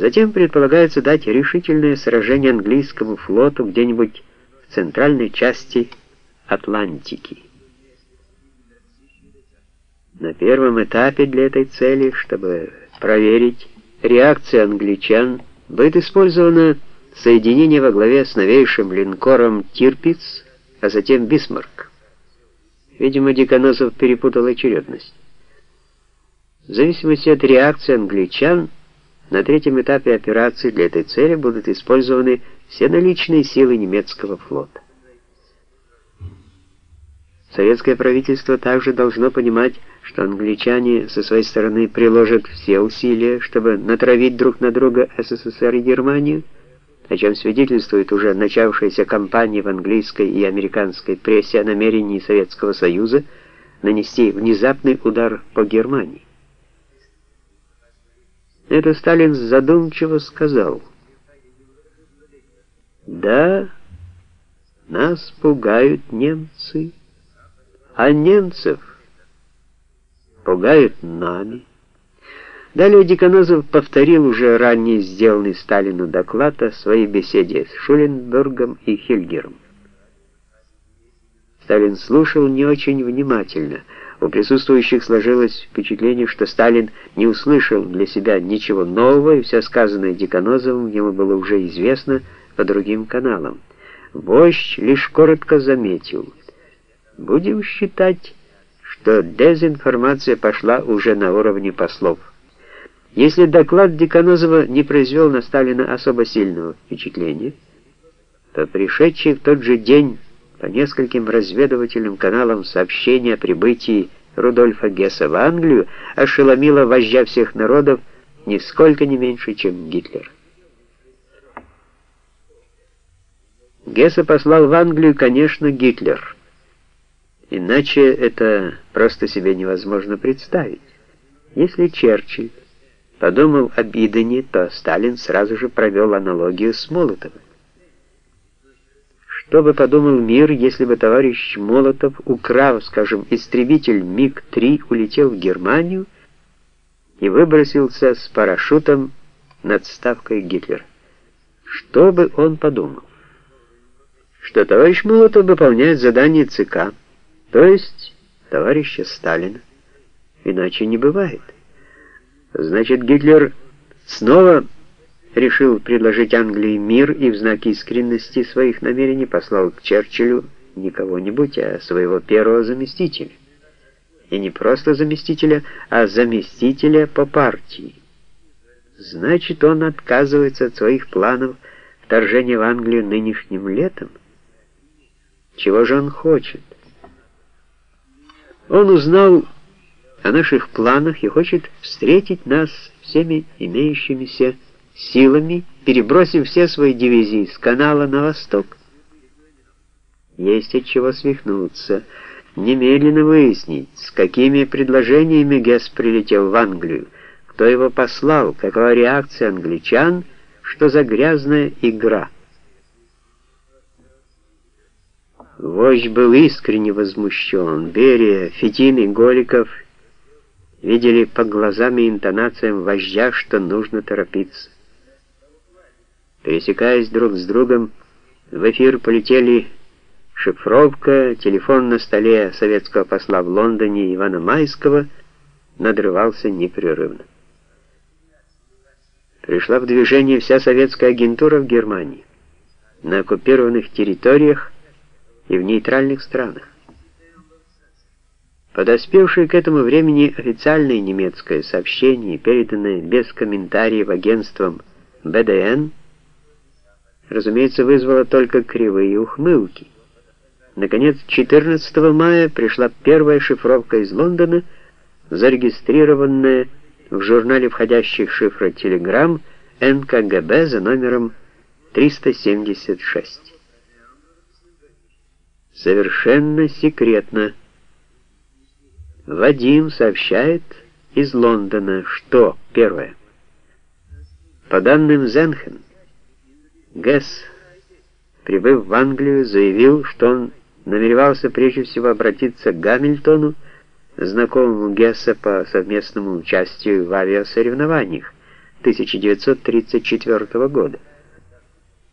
Затем предполагается дать решительное сражение английскому флоту где-нибудь в центральной части Атлантики. На первом этапе для этой цели, чтобы проверить реакцию англичан, будет использовано соединение во главе с новейшим линкором «Тирпиц», а затем «Бисмарк». Видимо, Деканозов перепутал очередность. В зависимости от реакции англичан, на третьем этапе операции для этой цели будут использованы все наличные силы немецкого флота. Советское правительство также должно понимать, что англичане со своей стороны приложат все усилия, чтобы натравить друг на друга СССР и Германию, о чем свидетельствует уже начавшаяся кампания в английской и американской прессе о намерении Советского Союза нанести внезапный удар по Германии. Это Сталин задумчиво сказал. Да, нас пугают немцы, а немцев пугают нами. Далее Деканозов повторил уже ранее сделанный Сталину доклад о своей беседе с Шуленбергом и Хильгером. Сталин слушал не очень внимательно. У присутствующих сложилось впечатление, что Сталин не услышал для себя ничего нового, и все сказанное Деканозовым ему было уже известно по другим каналам. Вождь лишь коротко заметил. Будем считать, что дезинформация пошла уже на уровне послов. Если доклад Деканозова не произвел на Сталина особо сильного впечатления, то пришедший в тот же день по нескольким разведывательным каналам сообщение о прибытии Рудольфа Гесса в Англию ошеломило вождя всех народов нисколько не меньше, чем Гитлер. Гесса послал в Англию, конечно, Гитлер. Иначе это просто себе невозможно представить. Если Черчилль подумал об Идене, то Сталин сразу же провел аналогию с Молотовым. Что бы подумал мир, если бы товарищ Молотов, украв, скажем, истребитель МиГ-3, улетел в Германию и выбросился с парашютом над ставкой Гитлера? Что бы он подумал? Что товарищ Молотов выполняет задание ЦК, то есть товарища Сталина. Иначе не бывает. Значит, Гитлер снова решил предложить Англии мир и в знак искренности своих намерений послал к Черчиллю не кого-нибудь, а своего первого заместителя. И не просто заместителя, а заместителя по партии. Значит, он отказывается от своих планов вторжения в Англию нынешним летом. Чего же он хочет? Он узнал о наших планах и хочет встретить нас всеми имеющимися силами, перебросив все свои дивизии с канала на восток. Есть от чего свихнуться. Немедленно выяснить, с какими предложениями Гесс прилетел в Англию, кто его послал, какова реакция англичан, что за грязная игра. Вождь был искренне возмущен. Берия, Фетин и Голиков видели по глазам и интонациям вождя, что нужно торопиться. Пересекаясь друг с другом, в эфир полетели шифровка, телефон на столе советского посла в Лондоне Ивана Майского надрывался непрерывно. Пришла в движение вся советская агентура в Германии. На оккупированных территориях и в нейтральных странах. Подоспевшее к этому времени официальное немецкое сообщение, переданное без комментариев агентством БДН, разумеется, вызвало только кривые ухмылки. Наконец, 14 мая пришла первая шифровка из Лондона, зарегистрированная в журнале входящих шифра телеграмм НКГБ за номером 376 совершенно секретно. Вадим сообщает из Лондона, что, первое, по данным Зенхен, Гесс, прибыв в Англию, заявил, что он намеревался прежде всего обратиться к Гамильтону, знакомому Гесса по совместному участию в авиасоревнованиях, 1934 года.